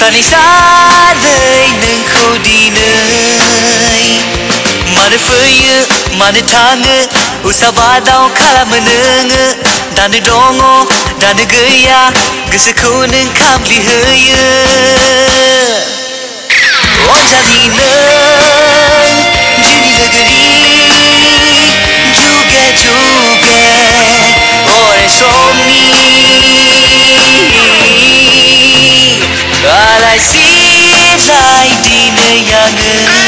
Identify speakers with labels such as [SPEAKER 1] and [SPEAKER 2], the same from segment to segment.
[SPEAKER 1] sunny side kodinai Mane fuyu, mane tangu Usabadao kala menengu Dane dongo, dane gaya Gese kuning kamli haya Onja dinai Ipanema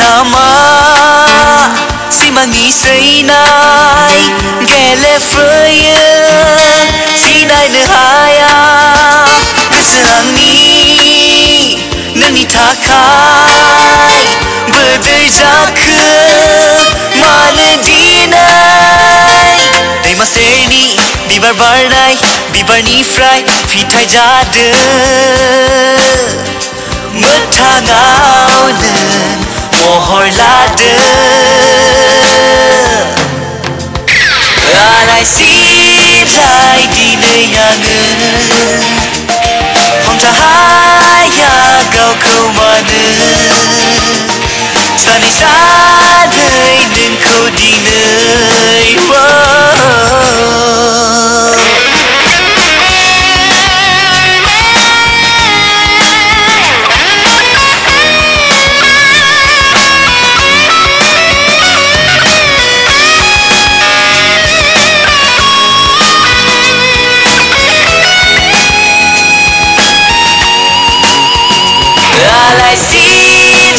[SPEAKER 1] nama, Si mangi say nai, Gele fraya Si nai ne haya Kesenang ni Nani takai Berderjaka Mana dinai. Dei maseni Bibar barnai Bibar nifrai Fitai jada Sana den kodini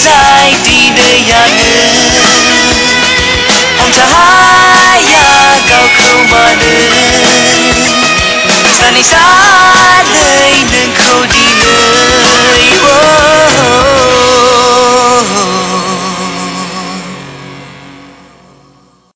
[SPEAKER 1] ใจดีเดยานึผมจะหายาเก่าเข้ามาดึงสนิท